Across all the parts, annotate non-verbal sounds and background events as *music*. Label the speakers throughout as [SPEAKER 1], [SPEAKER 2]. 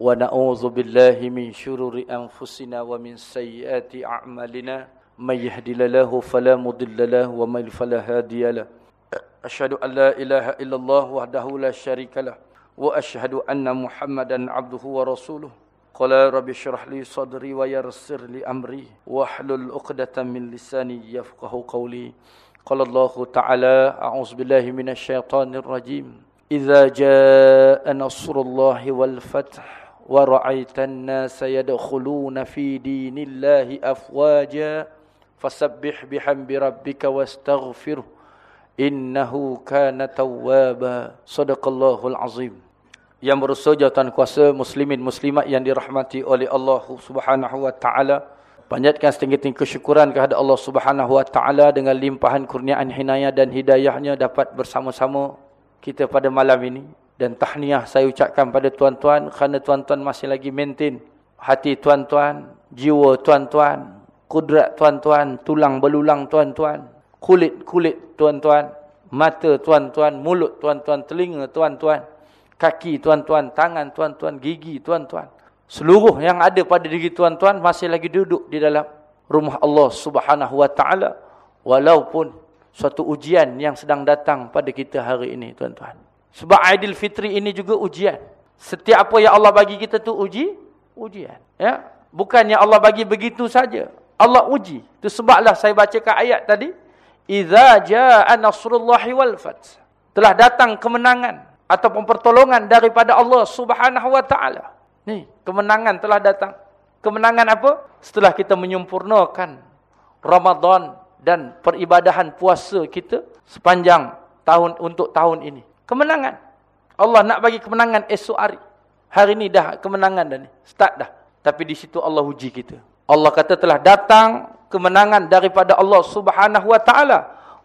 [SPEAKER 1] ونعوذ بالله من شرور أنفسنا ومن سيئات أعمالنا من يهدل له فلا مضل له ومن فلا هادي له أشهد أن لا إله إلا الله وحده لا شريك له وأشهد أن محمدا عبده ورسوله قال رب شرح لي صدري لي لأمري وحل الأقدة من لساني يفقه قولي قال الله تعالى أعوذ بالله من الشيطان الرجيم إذا جاء نصر الله والفتح wa ra'aitan nasa yadkhuluna fi dinillahi afwaja fasabbih bihamdi rabbika wastaghfir innahu kana tawwaba اللَّهُ الْعَظِيمُ Yang bersuja jawatan Kuasa Muslimin-Muslimat yang dirahmati oleh Allah Subhanahu wa Panjatkan setinggi-tinggi kesyukuran kepada Allah Subhanahu wa Taala dengan limpahan kurniaan hinayah dan hidayahnya dapat bersama-sama kita pada malam ini dan tahniah saya ucapkan pada tuan-tuan kerana tuan-tuan masih lagi maintain hati tuan-tuan jiwa tuan-tuan kudrat tuan-tuan tulang belulang tuan-tuan kulit-kulit tuan-tuan mata tuan-tuan mulut tuan-tuan telinga tuan-tuan kaki tuan-tuan, tangan tuan-tuan, gigi tuan-tuan. Seluruh yang ada pada diri tuan-tuan masih lagi duduk di dalam rumah Allah subhanahu wa ta'ala. Walaupun suatu ujian yang sedang datang pada kita hari ini tuan-tuan. Sebab Aidil Fitri ini juga ujian. Setiap apa yang Allah bagi kita tu uji, ujian. Ya, Bukannya Allah bagi begitu saja. Allah uji. Itu sebablah saya bacakan ayat tadi. Iza ja'a nasrullahi wal fath. Telah datang kemenangan ataupun pertolongan daripada Allah Subhanahu wa taala. Ni, kemenangan telah datang. Kemenangan apa? Setelah kita menyempurnakan Ramadan dan peribadahan puasa kita sepanjang tahun untuk tahun ini. Kemenangan. Allah nak bagi kemenangan esok hari. Hari ini dah kemenangan dah ni. Start dah. Tapi di situ Allah uji kita. Allah kata telah datang kemenangan daripada Allah Subhanahu wa taala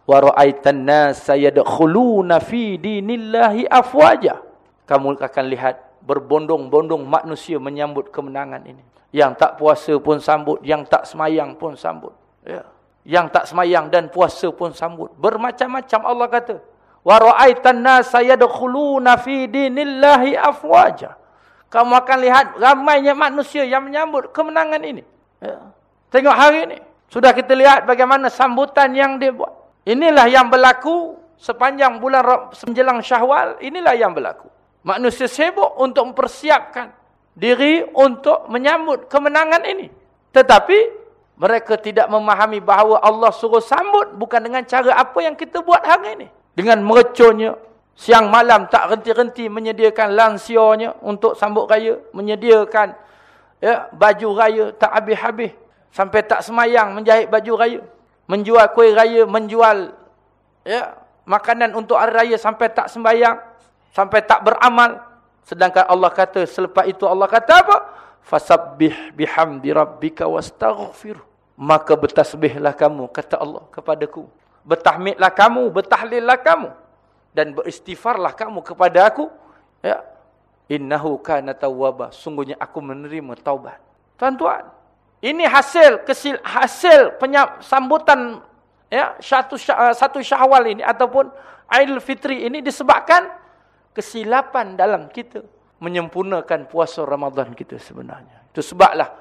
[SPEAKER 1] wa ra'aitan nasa yadkhuluna fi dinillahi afwaja kamu akan lihat berbondong-bondong manusia menyambut kemenangan ini yang tak puasa pun sambut yang tak semayang pun sambut ya yang tak semayang dan puasa pun sambut bermacam-macam Allah kata wa ra'aitan nasa yadkhuluna fi dinillahi afwaja kamu akan lihat ramainya manusia yang menyambut kemenangan ini ya tengok hari ini sudah kita lihat bagaimana sambutan yang dia buat Inilah yang berlaku sepanjang bulan menjelang syahwal. Inilah yang berlaku. Manusia sibuk untuk mempersiapkan diri untuk menyambut kemenangan ini. Tetapi mereka tidak memahami bahawa Allah suruh sambut bukan dengan cara apa yang kita buat hari ini. Dengan mereconya, siang malam tak renti-renti menyediakan lansianya untuk sambut raya. Menyediakan ya, baju raya tak habis-habis. Sampai tak semayang menjahit baju raya menjual kuih raya, menjual ya makanan untuk hari raya sampai tak sembahyang, sampai tak beramal. Sedangkan Allah kata selepas itu Allah kata apa? Fasabbih bihamdi rabbika wastaghfir. Maka bertasbihlah kamu kata Allah kepadaku. Bertahmidlah kamu, bertahlillah kamu dan beristighfarlah kamu kepada aku. Ya. Innahu kana tawwaba. Sungguhnya aku menerima taubat. Tuan-tuan, ini hasil kesil, hasil penyam, sambutan ya satu eh, satu Syawal ini ataupun Aidil Fitri ini disebabkan kesilapan dalam kita menyempurnakan puasa Ramadan kita sebenarnya. Itu sebablah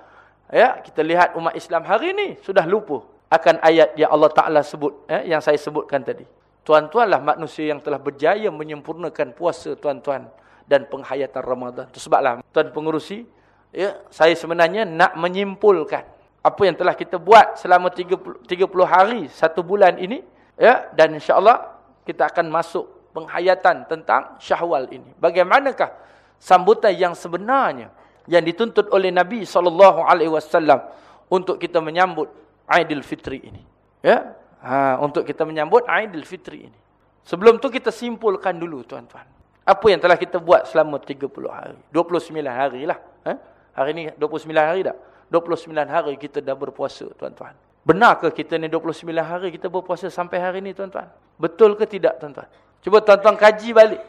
[SPEAKER 1] ya kita lihat umat Islam hari ini sudah lupa akan ayat yang Allah Taala sebut ya, yang saya sebutkan tadi. Tuan-tuanlah manusia yang telah berjaya menyempurnakan puasa tuan-tuan dan penghayatan Ramadan. Itu sebablah tuan pengurusi ya, saya sebenarnya nak menyimpulkan apa yang telah kita buat selama 30, 30 hari, satu bulan ini. ya Dan insyaAllah kita akan masuk penghayatan tentang syahwal ini. Bagaimanakah sambutan yang sebenarnya yang dituntut oleh Nabi SAW untuk kita menyambut Aidil Fitri ini. Ya, ha, Untuk kita menyambut Aidil Fitri ini. Sebelum tu kita simpulkan dulu tuan-tuan. Apa yang telah kita buat selama 30 hari. 29 hari lah. Ha? Hari ni 29 hari tak? 29 hari kita dah berpuasa, tuan-tuan. Benarkah kita ni 29 hari kita berpuasa sampai hari ni, tuan-tuan? Betul ke tidak, tuan-tuan? Cuba tuan-tuan kaji balik.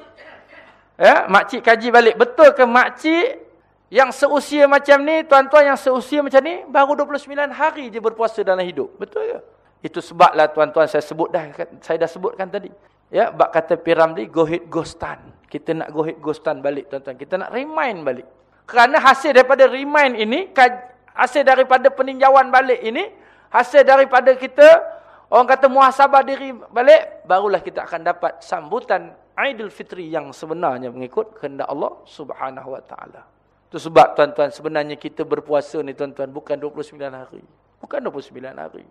[SPEAKER 1] Ya, makcik kaji balik. Betul ke makcik yang seusia macam ni, tuan-tuan yang seusia macam ni, baru 29 hari je berpuasa dalam hidup. Betul ke? Itu sebablah tuan-tuan saya sebut dah, saya dah sebutkan tadi. Ya, bak kata Piramli, go hit ghostan. Kita nak go hit ghostan balik, tuan-tuan. Kita nak remind balik. Kerana hasil daripada remind ini, hasil daripada peninjauan balik ini, hasil daripada kita, orang kata muhasabah diri balik, barulah kita akan dapat sambutan Aidil Fitri yang sebenarnya mengikut kehendak Allah subhanahu wa ta'ala. Itu sebab tuan-tuan, sebenarnya kita berpuasa ni tuan-tuan, bukan 29 hari. Bukan 29 hari.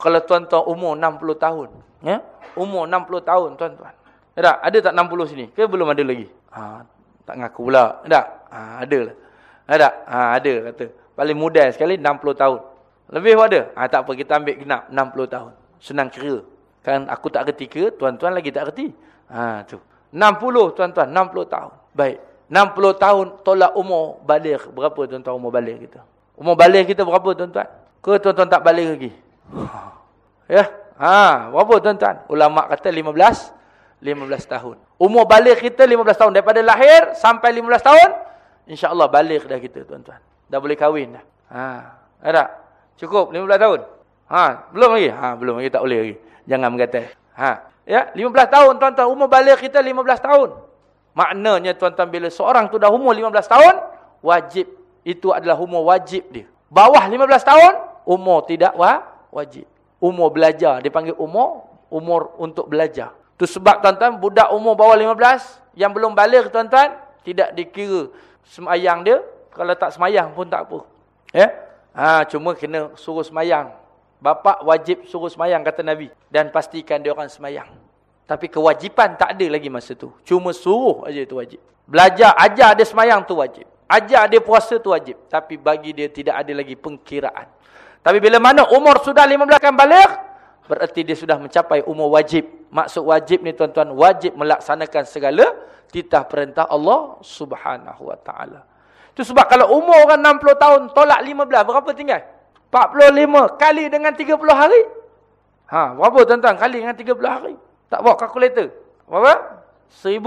[SPEAKER 1] Kalau tuan-tuan umur 60 tahun, ya? umur 60 tahun tuan-tuan. Tak? Ada tak 60 sini? Ke belum ada lagi? Ha, tak ngaku pula. Tak? Ha, ada lah. Ada? Ha, ada kata. Paling muda sekali 60 tahun. Lebih ada? Ha, tak apa, kita ambil genap 60 tahun. Senang kira. Kan aku tak reti ke, tuan-tuan lagi tak reti. Ha, tu. 60 tuan-tuan, 60 tahun. Baik. 60 tahun tolak umur balik. Berapa tuan-tuan umur balik kita? Umur balik kita berapa tuan-tuan? Ke tuan-tuan tak balik lagi? *sighs* Ya. Ha, berapa tuan-tuan? Ulama kata 15 15 tahun. Umur balik kita 15 tahun daripada lahir sampai 15 tahun, insya-Allah balik dah kita tuan-tuan. Dah boleh kahwin dah. Ha, ada. Cukup 15 tahun. Ha, belum lagi? Ha, belum lagi tak boleh lagi. Jangan mengata. Ha, ya, 15 tahun tuan-tuan umur balik kita 15 tahun. Maknanya tuan-tuan bila seorang tu dah umur 15 tahun, wajib itu adalah umur wajib dia. Bawah 15 tahun, umur tidak wa wajib. Umur belajar dipanggil umur umur untuk belajar. Tu sebab tuan-tuan budak umur bawah 15 yang belum balik tuan-tuan tidak dikira semayang dia kalau tak semayang pun tak apa. Ya? Ha cuma kena suruh semayang. Bapa wajib suruh semayang kata Nabi dan pastikan dia orang semayang. Tapi kewajipan tak ada lagi masa tu. Cuma suruh aja tu wajib. Belajar ajar dia semayang tu wajib. Ajar dia puasa tu wajib. Tapi bagi dia tidak ada lagi pengkiraan. Tapi bila mana umur sudah 15 kan balik, berarti dia sudah mencapai umur wajib. Maksud wajib ni tuan-tuan, wajib melaksanakan segala titah perintah Allah subhanahu wa ta'ala. Itu sebab kalau umur orang 60 tahun, tolak 15, berapa tinggal? 45 kali dengan 30 hari. Ha, berapa tuan-tuan kali dengan 30 hari? Tak bawa kalkulator. Berapa? 1000.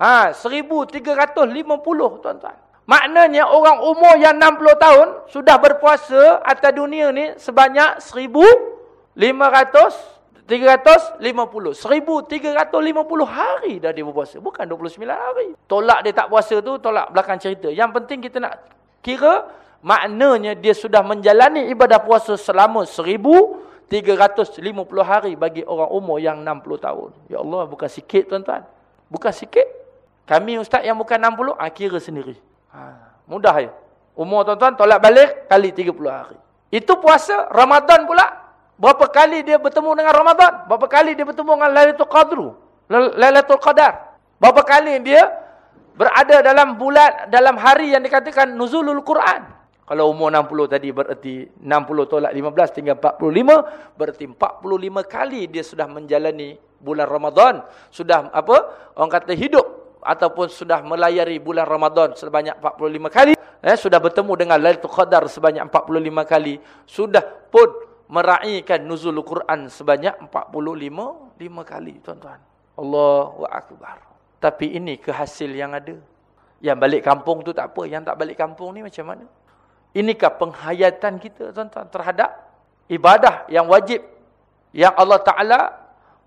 [SPEAKER 1] Ha, 1350 tuan-tuan. Maknanya orang umur yang 60 tahun sudah berpuasa atas dunia ni sebanyak 1500 350 1350 hari dah dia berpuasa bukan 29 hari tolak dia tak puasa tu tolak belakang cerita yang penting kita nak kira maknanya dia sudah menjalani ibadah puasa selama 1350 hari bagi orang umur yang 60 tahun ya Allah bukan sikit tuan-tuan bukan sikit kami ustaz yang bukan 60 ah kira sendiri Ha, mudah ya. Umur tuan-tuan tolak balik kali 30 hari. Itu puasa Ramadan pula. Berapa kali dia bertemu dengan Ramadan? Berapa kali dia bertemu dengan Lailatul Qadru? Lailatul Qadar. Berapa kali dia berada dalam bulan dalam hari yang dikatakan nuzulul Quran? Kalau umur 60 tadi berarti 60 tolak 15 tinggal 45, berarti 45 kali dia sudah menjalani bulan Ramadan, sudah apa? Orang kata hidup ataupun sudah melayari bulan Ramadan sebanyak 45 kali, eh, sudah bertemu dengan Lailatul Qadar sebanyak 45 kali, sudah pun meraihkan nuzul Quran sebanyak 45 5 kali, tuan-tuan. Allahu akbar. Tapi ini kehasil yang ada. Yang balik kampung tu tak apa, yang tak balik kampung ni macam mana? Inikah penghayatan kita, tuan-tuan, terhadap ibadah yang wajib yang Allah Taala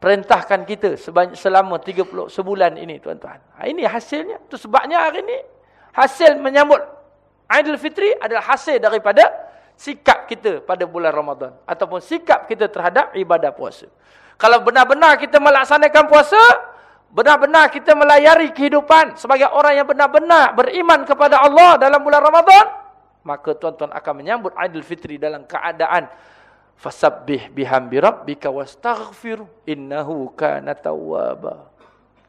[SPEAKER 1] perintahkan kita sebanyak selama 30 sebulan ini tuan-tuan. Ha, ini hasilnya. Itu sebabnya hari ini hasil menyambut Aidil Fitri adalah hasil daripada sikap kita pada bulan Ramadan ataupun sikap kita terhadap ibadah puasa. Kalau benar-benar kita melaksanakan puasa, benar-benar kita melayari kehidupan sebagai orang yang benar-benar beriman kepada Allah dalam bulan Ramadan, maka tuan-tuan akan menyambut Aidil Fitri dalam keadaan fasabbih bihamdi rabbika wastaghfir innahu kana tawwaba.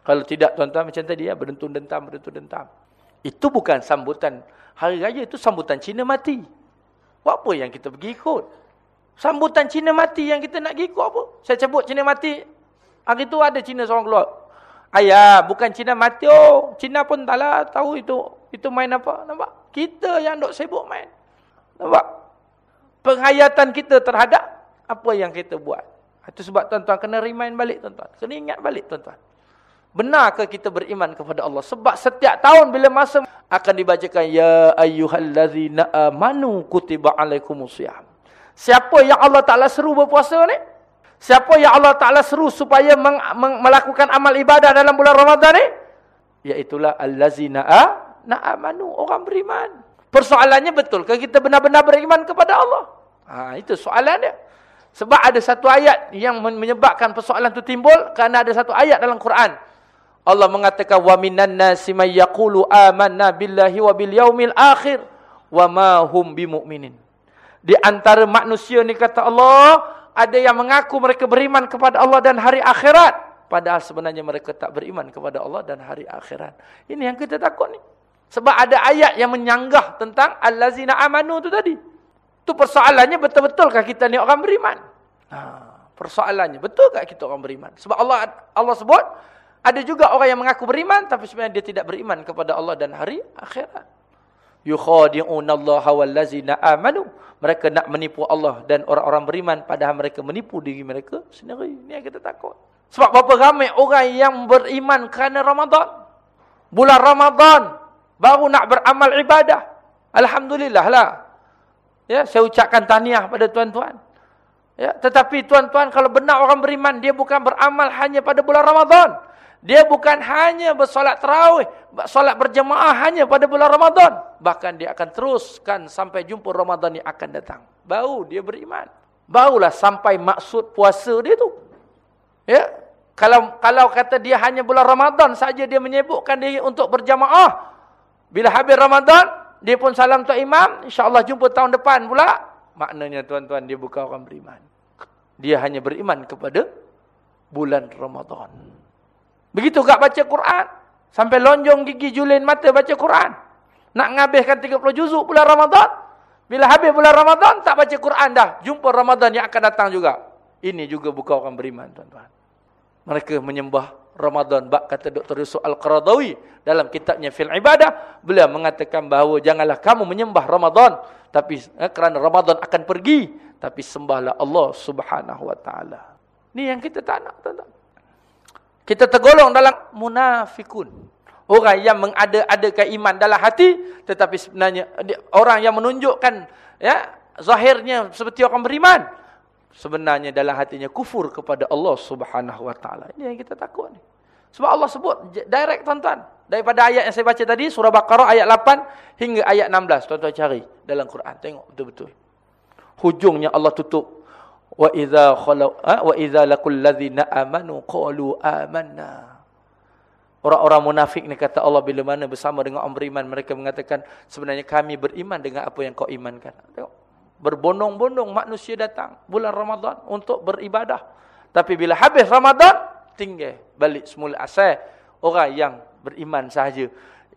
[SPEAKER 1] Kalau tidak tuan-tuan macam tadi ya berdentun dentam berdentun dentam. Itu bukan sambutan hari raya itu sambutan Cina mati. Buat apa yang kita pergi ikut? Sambutan Cina mati yang kita nak pergi ikut apa? Saya sebut Cina mati hari itu ada Cina seorang keluar. Ayah bukan Cina mati oh. Cina pun taklah tahu itu itu main apa nampak kita yang dok sibuk main nampak penghayatan kita terhadap apa yang kita buat. Itu sebab tuan-tuan kena remind balik tuan-tuan. Kena ingat balik tuan-tuan. Benarkah kita beriman kepada Allah? Sebab setiap tahun bila masa akan dibacakan ya ayyuhallazina amanu kutiba alaikumusiyam. Siapa yang Allah Taala seru berpuasa ni? Siapa yang Allah Taala seru supaya melakukan amal ibadah dalam bulan Ramadan ni? Iaitulah allazina na'amanu. Orang beriman. Persoalannya betul. Kalau kita benar-benar beriman kepada Allah. Ha, itu soalan dia. Sebab ada satu ayat yang menyebabkan persoalan itu timbul. Kerana ada satu ayat dalam Quran. Allah mengatakan. Wa minan nasi may yaqulu amanna billahi wa bil yaumil akhir. Wa ma hum bimu'minin. Di antara manusia ni kata Allah. Ada yang mengaku mereka beriman kepada Allah dan hari akhirat. Padahal sebenarnya mereka tak beriman kepada Allah dan hari akhirat. Ini yang kita takut ni. Sebab ada ayat yang menyanggah tentang allazina amanu tu tadi. Tu persoalannya betul-betulkah kita ni orang beriman? Ha, persoalannya betulkah kita orang beriman? Sebab Allah Allah sebut ada juga orang yang mengaku beriman tapi sebenarnya dia tidak beriman kepada Allah dan hari akhirat. Yukhadi'unallaha wallazina amanu. Mereka nak menipu Allah dan orang-orang beriman padahal mereka menipu diri mereka sendiri. Ini yang kita takut. Sebab berapa ramai orang yang beriman kerana Ramadan. Bulan Ramadan baru nak beramal ibadah. Alhamdulillah lah. Ya, saya ucapkan tahniah pada tuan-tuan. Ya, tetapi tuan-tuan kalau benar orang beriman, dia bukan beramal hanya pada bulan Ramadan. Dia bukan hanya bersolat tarawih, solat berjemaah hanya pada bulan Ramadan. Bahkan dia akan teruskan sampai jumpa Ramadan yang akan datang. Baru dia beriman. Barulah sampai maksud puasa dia tu. Ya, kalau kalau kata dia hanya bulan Ramadan saja dia menyebutkan diri untuk berjemaah, bila habis Ramadan, dia pun salam Tuan Imam. InsyaAllah jumpa tahun depan pula. Maknanya tuan-tuan dia bukan orang beriman. Dia hanya beriman kepada bulan Ramadan. Begitu tak baca Quran. Sampai lonjong gigi julin mata baca Quran. Nak ngabihkan 30 juzuk bulan Ramadan. Bila habis bulan Ramadan, tak baca Quran dah. Jumpa Ramadan yang akan datang juga. Ini juga bukan orang beriman tuan-tuan. Mereka menyembah Ramadan. Bak kata Dr. Yusuf Al-Qaradawi dalam kitabnya Fil Ibadah. Beliau mengatakan bahawa janganlah kamu menyembah Ramadan. Tapi eh, kerana Ramadan akan pergi. Tapi sembahlah Allah subhanahu wa ta'ala. Ini yang kita tak nak. Tak. Kita tergolong dalam munafikun. Orang yang mengada-adakan iman dalam hati. Tetapi sebenarnya orang yang menunjukkan ya zahirnya seperti orang beriman sebenarnya dalam hatinya kufur kepada Allah Subhanahu wa taala. Ini yang kita takut ni. Sebab Allah sebut direct tuan-tuan. Daripada ayat yang saya baca tadi surah Baqarah ayat 8 hingga ayat 16 tuan-tuan cari dalam Quran. Tengok betul-betul. Hujungnya Allah tutup wa idza khalu ha? wa idza lakul ladzina amanu qalu amanna. Orang-orang munafik ni kata Allah bila mana bersama dengan orang beriman mereka mengatakan sebenarnya kami beriman dengan apa yang kau imankan. Tengok berbondong-bondong manusia datang bulan Ramadan untuk beribadah. Tapi bila habis Ramadan, tinggal balik semula asal orang yang beriman sahaja.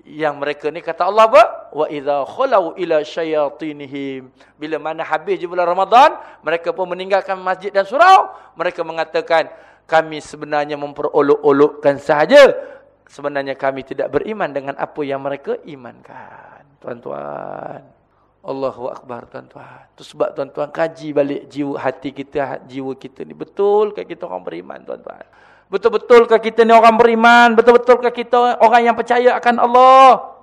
[SPEAKER 1] Yang mereka ni kata Allah apa? Wa idza khalau ila syayatinihim. Bila mana habis je bulan Ramadan, mereka pun meninggalkan masjid dan surau, mereka mengatakan kami sebenarnya memperolok-olokkan sahaja. Sebenarnya kami tidak beriman dengan apa yang mereka imankan. Tuan-tuan. Allahu Akbar tuan-tuan. Itu sebab tuan-tuan kaji balik jiwa hati kita, jiwa kita ni. Betul ke kita orang beriman tuan-tuan? Betul-betul ke kita ni orang beriman? Betul-betul ke kita orang yang percaya akan Allah?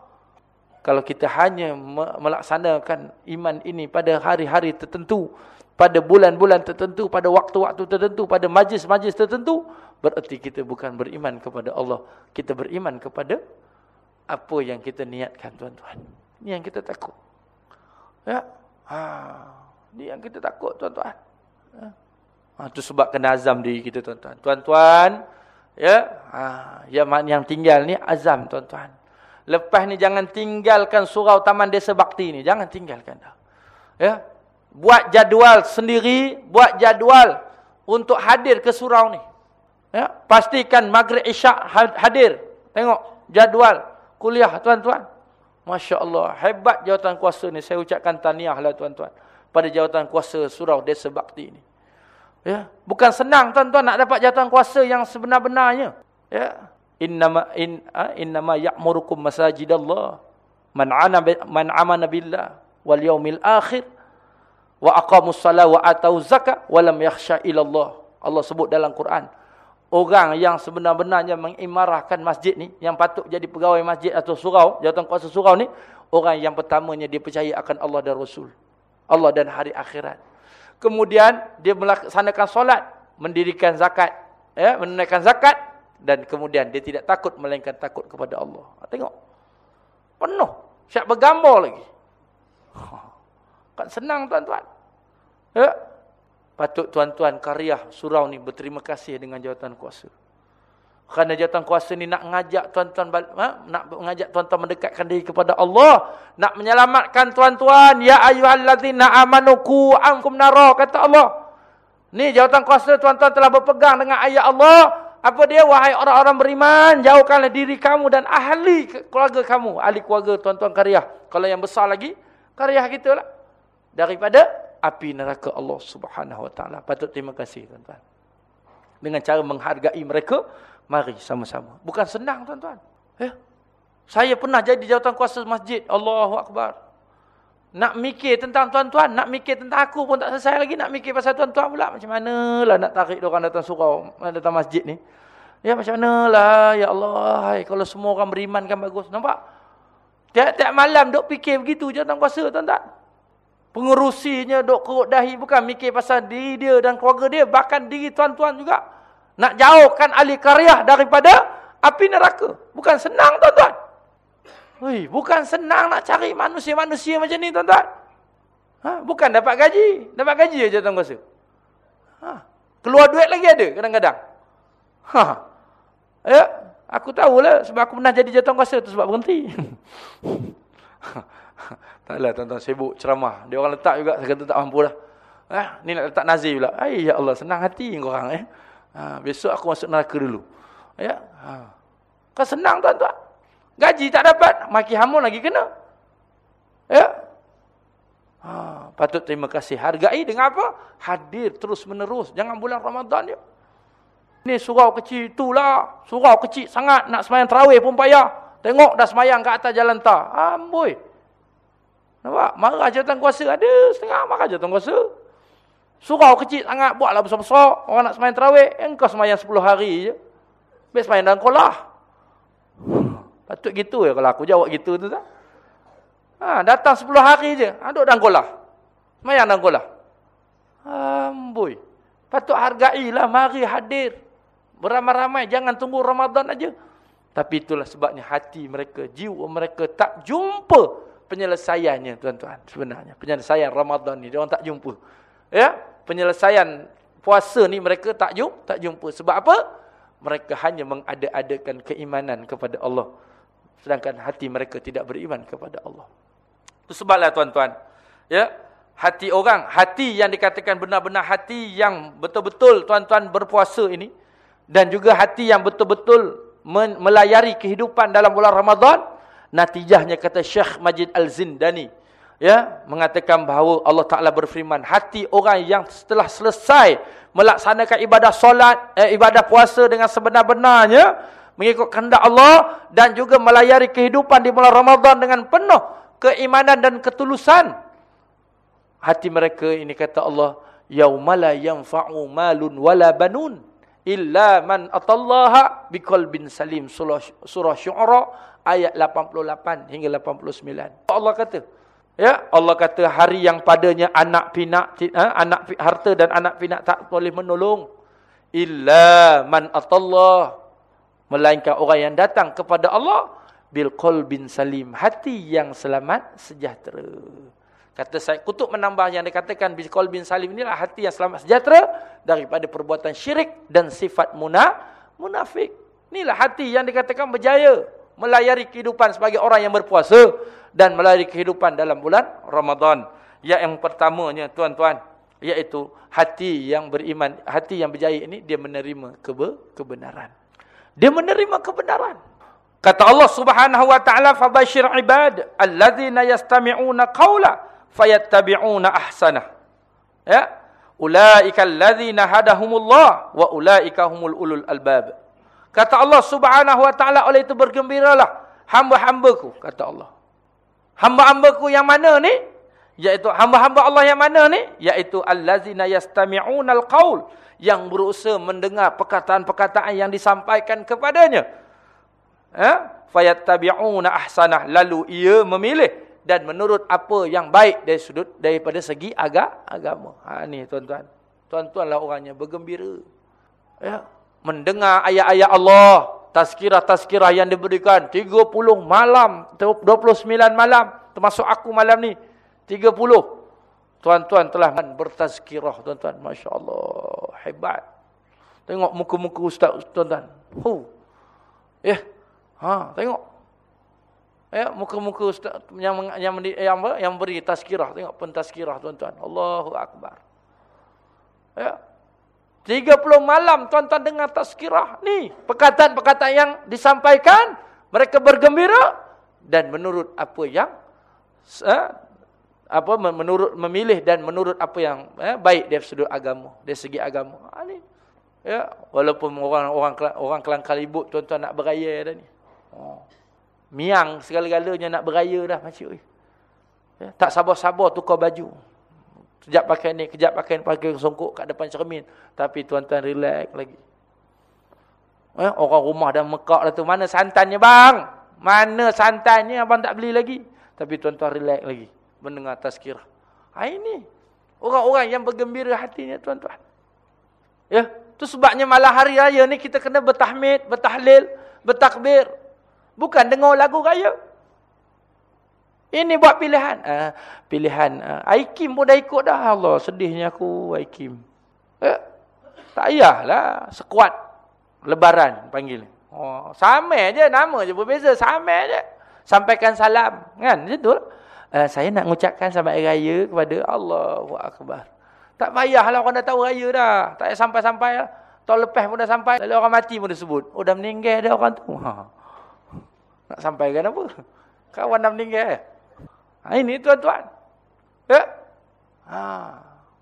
[SPEAKER 1] Kalau kita hanya melaksanakan iman ini pada hari-hari tertentu, pada bulan-bulan tertentu, pada waktu-waktu tertentu, pada majlis-majlis tertentu, berarti kita bukan beriman kepada Allah. Kita beriman kepada apa yang kita niatkan tuan-tuan. Ini yang kita takut. Ya. Ha, ni yang kita takut tuan-tuan. Ya. Ha, tu sebab kena azam diri kita tuan-tuan. Tuan-tuan, ya. Ha, yang yang tinggal ni azam tuan-tuan. Lepas ni jangan tinggalkan surau Taman Desa Bakti ni, jangan tinggalkan dah. Ya. Buat jadual sendiri, buat jadual untuk hadir ke surau ni. Ya, pastikan maghrib isyak hadir. Tengok jadual kuliah tuan-tuan. Masya Allah, hebat jawatan kuasa ni. Saya ucapkan taniah lah tuan-tuan. Pada jawatan kuasa surau desa bakti ni. Ya, Bukan senang tuan-tuan nak dapat jawatan kuasa yang sebenar-benarnya. Ya. Innama, in, ha? innama ya'murukum masajidallah. Man, ana, man amana billah. Wal yaumil akhir. Wa aqamus salah wa atau zakah. Walam yakhsha. Allah sebut dalam Quran orang yang sebenar-benarnya mengimarahkan masjid ni, yang patut jadi pegawai masjid atau surau, jawatan kuasa surau ni, orang yang pertamanya dia percaya akan Allah dan Rasul. Allah dan hari akhirat. Kemudian dia melaksanakan solat, mendirikan zakat, ya, menunaikan zakat dan kemudian dia tidak takut melainkan takut kepada Allah. Ha, tengok. Penuh. Siap bergambar lagi. Kan senang tuan-tuan. Ya. Patut tuan-tuan karya surau ni berterima kasih dengan jawatan kuasa. Kerana jawatan kuasa ni nak ngajak tuan-tuan ha? nak mengajak tuan-tuan mendekatkan diri kepada Allah, nak menyelamatkan tuan-tuan, ya ayyuhallazina amanu qu ankum nara kata Allah. Ni jawatan kuasa tuan-tuan telah berpegang dengan ayat Allah. Apa dia wahai orang-orang beriman, jauhkanlah diri kamu dan ahli keluarga kamu, ahli keluarga tuan-tuan karya. Kalau yang besar lagi, karya lah Daripada api neraka Allah Subhanahu wa taala. Patut terima kasih tuan-tuan. Dengan cara menghargai mereka Mari sama-sama. Bukan senang tuan-tuan. Eh? Saya pernah jadi jawatan kuasa masjid. Allahu Akbar. Nak mikir tentang tuan-tuan. Nak mikir tentang aku pun tak selesai lagi. Nak mikir pasal tuan-tuan pula. Macam mana lah nak tarik orang datang surau. Datang masjid ni. Ya macam mana lah. Ya Allah. Hai, kalau semua orang beriman kan bagus. Nampak? Tiap-tiap malam duk fikir begitu jawatan kuasa tuan-tuan. Pengurusinya duk kerut dahi. Bukan mikir pasal diri dia dan keluarga dia. Bahkan diri tuan-tuan juga. Nak jauhkan ahli karyah daripada api neraka. Bukan senang tuan-tuan. Bukan senang nak cari manusia-manusia macam ni tuan-tuan. Ha? Bukan dapat gaji. Dapat gaji je tuan kuasa. Ha? Keluar duit lagi ada kadang-kadang. Ha? Ya? Aku tahulah sebab aku pernah jadi jatuh kuasa tu sebab berhenti. *laughs* *laughs* Taklah tuan-tuan sibuk ceramah. Dia orang letak juga saya kata tak mampu dah. Eh, ni nak letak nazir pula. Ay, ya Allah senang hati kau orang eh. Ha, besok aku masuk neraka dulu. Ya. Ha. Kan senang tuan-tuan. Gaji tak dapat, maki hamun lagi kena. Ya. Ha, patut terima kasih. Hargai dengan apa? Hadir terus menerus. Jangan bulan Ramadan dia. Ini surau kecil itulah. Surau kecil sangat nak semayang terawih pun payah. Tengok dah semayang ke atas jalan tar. Amboi. Nampak? Marah jatuh kuasa ada. Setengah marah jatuh kuasa. Surau kecil sangat buatlah besar-besar. Orang nak semayang terawih, engkau semayang 10 hari je. Biar semayang dalam kolah. *sighs* Patut gitu ya kalau aku jawab gitu tu tak. Ha, datang 10 hari je, duduk dalam kolah. Semayang dalam kolah. Amboi. Patut hargailah, mari hadir. Beramai-ramai, jangan tunggu Ramadan aja. Tapi itulah sebabnya hati mereka, jiwa mereka tak jumpa penyelesaiannya tuan-tuan. Sebenarnya, penyelesaian Ramadan ni, dia orang tak jumpa. Ya, penyelesaian puasa ni mereka tak jumpa, tak jumpa. Sebab apa? Mereka hanya mengada-adakan keimanan kepada Allah. Sedangkan hati mereka tidak beriman kepada Allah. Itu sebablah tuan-tuan. Ya, hati orang, hati yang dikatakan benar-benar hati yang betul-betul tuan-tuan berpuasa ini dan juga hati yang betul-betul melayari kehidupan dalam bulan Ramadan, natijahnya kata Syekh Majid Al-Zindani ya mengatakan bahawa Allah Taala berfirman hati orang yang setelah selesai melaksanakan ibadah solat eh, ibadah puasa dengan sebenar-benarnya mengikut kehendak Allah dan juga melayari kehidupan di bulan Ramadan dengan penuh keimanan dan ketulusan. Hati mereka ini kata Allah yaumala yanfa'u malun wala banun illa man atallaha biqalbin salim. Surah surah syu'ara ayat 88 hingga 89 Allah kata Ya, Allah kata hari yang padanya anak pinak ha, anak harta dan anak pinak tak boleh menolong. Illa man atallah melainkan orang yang datang kepada Allah bil qalbin salim hati yang selamat sejahtera. Kata saya kutub menambah yang dikatakan bil qalbin salim inilah hati yang selamat sejahtera daripada perbuatan syirik dan sifat muna, munafik. Inilah hati yang dikatakan berjaya melayari kehidupan sebagai orang yang berpuasa dan melalui kehidupan dalam bulan Ramadan. Ya yang pertamanya tuan-tuan, iaitu hati yang beriman, hati yang berjaya ini dia menerima kebe kebenaran. Dia menerima kebenaran. Kata Allah Subhanahu wa taala fabashir ibad alladzina yastami'una qawla fayattabi'una ahsana. Ya. Ulaika alladzina hadahumullah wa ulaika humul ulul albab. Kata Allah Subhanahu wa taala oleh itu bergembiralah hamba-hambaku kata Allah. Hamba-hambaku yang mana ni? Yaitu hamba-hamba Allah yang mana ni? Yaitu allazina yastami'unal qaul yang berusaha mendengar perkataan-perkataan yang disampaikan kepadanya. Ha? Fayattabi'una ahsanah lalu ia memilih dan menurut apa yang baik dari sudut daripada segi agak agama. Ha ni tuan-tuan. Tuan-tuanlah orangnya bergembira. Ya, mendengar ayat-ayat Allah tazkirah-tazkirah yang diberikan 30 malam, 29 malam termasuk aku malam ni 30. Tuan-tuan telah bertazkirah tuan-tuan. Masya-Allah, hebat. Tengok muka-muka ustaz tuan-tuan. Hu. Ya. Ha, tengok. Ya, muka-muka yang yang yang apa? Yang beri tazkirah, tengok pentazkirah tuan-tuan. Allahu akbar. Ya. 30 malam tuan-tuan dengar tazkirah ni, perkataan-perkataan yang disampaikan, mereka bergembira dan menurut apa yang eh, apa menurut memilih dan menurut apa yang eh, baik dari sudut agama, dari segi agama. Ha, ni. Ya, walaupun orang orang orang kelang kalibut tuan-tuan nak beraya dah ni. Oh. Miang segala-galanya nak beraya dah macam Ya, tak sabar-sabar tukar baju. Kejap pakai ni, kejap pakai ni, pakai songkok kat depan cermin. Tapi tuan-tuan relax lagi. Eh, orang rumah dah mekak dah tu. Mana santannya bang? Mana santannya abang tak beli lagi? Tapi tuan-tuan relax lagi. Mendengar tazkirah. Ha, ini. Orang-orang yang bergembira hatinya tuan-tuan. Ya, tu sebabnya malah hari raya ni kita kena bertahmid, bertahlil, bertakbir. Bukan dengar lagu raya. Ini buat pilihan. Uh, pilihan. Uh, Aikim pun dah ikut dah. Allah sedihnya aku Aikim. Eh, tak payahlah. Sekuat. Lebaran panggil. Oh, sama je nama je berbeza. Sama je. Sampaikan salam. Kan? Itu lah. Uh, saya nak mengucapkan selamat raya kepada Allahu Akbar. Tak payahlah orang dah tahu raya dah. Tak payah sampai-sampai lah. Tahun lepas pun dah sampai. Lalu orang mati pun dah sebut. Oh dah meninggal dah orang tu. Ha. Nak sampaikan apa? Kawan dah meninggal. Ha, ini tuan-tuan. Ya? Ha.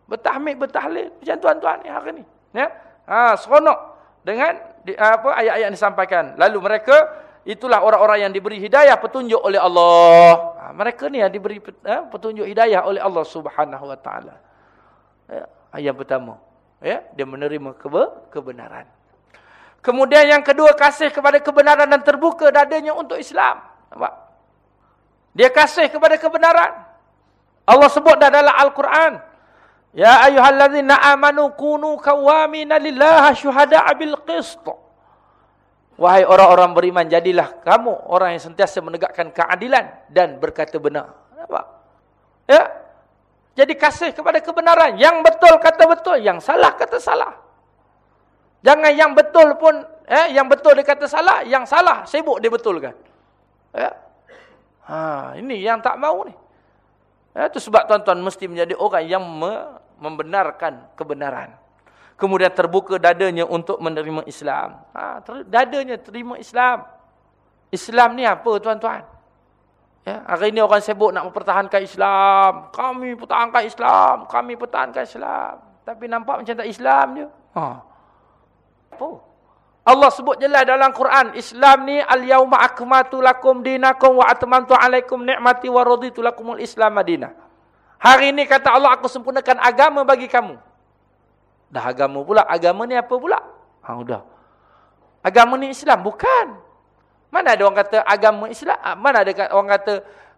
[SPEAKER 1] Bertahmid, bertahlil. Macam tuan-tuan ni hari ni. Ya? Ha, seronok. Dengan di, apa ayat-ayat yang disampaikan. Lalu mereka, itulah orang-orang yang diberi hidayah petunjuk oleh Allah. Ha, mereka ni yang diberi eh, petunjuk hidayah oleh Allah subhanahu wa ta'ala. Ya? Ayat pertama. Ya? Dia menerima kebe kebenaran. Kemudian yang kedua, kasih kepada kebenaran dan terbuka dadanya untuk Islam. Nampak? Dia kasih kepada kebenaran. Allah sebut dah dalam Al-Quran. Ya ayuhallazina amanu kunu kawamina lillaha syuhada'a bil qist. Wahai orang-orang beriman, jadilah kamu orang yang sentiasa menegakkan keadilan dan berkata benar. Nampak? Ya? Jadi kasih kepada kebenaran. Yang betul kata betul, yang salah kata salah. Jangan yang betul pun, eh, yang betul dia kata salah, yang salah sibuk dia betulkan. Ya? Ha, ini yang tak mau ni. Itu ya, sebab tuan-tuan mesti menjadi orang yang me membenarkan kebenaran. Kemudian terbuka dadanya untuk menerima Islam. Ha, ter dadanya terima Islam. Islam ni apa tuan-tuan? Ya, hari ini orang sibuk nak mempertahankan Islam. Kami pertahankan Islam. Kami pertahankan Islam. Tapi nampak macam tak Islam je. Ha. Apa? Allah sebut jelas dalam Quran, Islam ni al-yauma akmatu lakum dinakum wa atmamtu alaikum ni'mati wa raditu lakumul Islam Madinah. Hari ini kata Allah aku sempurnakan agama bagi kamu. Dah agama pula, agama ni apa pula? Ha sudah. Agama ni Islam bukan. Mana ada orang kata agama Islam? Ah, mana ada orang kata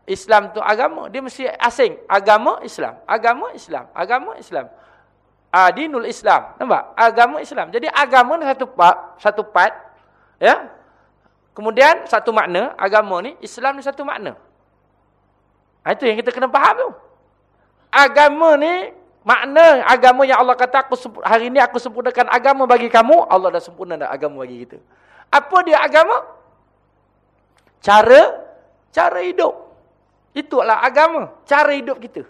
[SPEAKER 1] Islam tu agama? Dia mesti asing. Agama Islam, agama Islam, agama Islam adinul Islam. Nampak? Agama Islam. Jadi agama ni satu part, satu part. Ya. Kemudian satu makna, agama ni, Islam ni satu makna. Ha, itu yang kita kena faham tu. Agama ni, makna agama yang Allah kata, aku hari ini aku sempurnakan agama bagi kamu, Allah dah sempurnakan agama bagi kita. Apa dia agama? Cara, cara hidup. Itulah agama, cara hidup kita.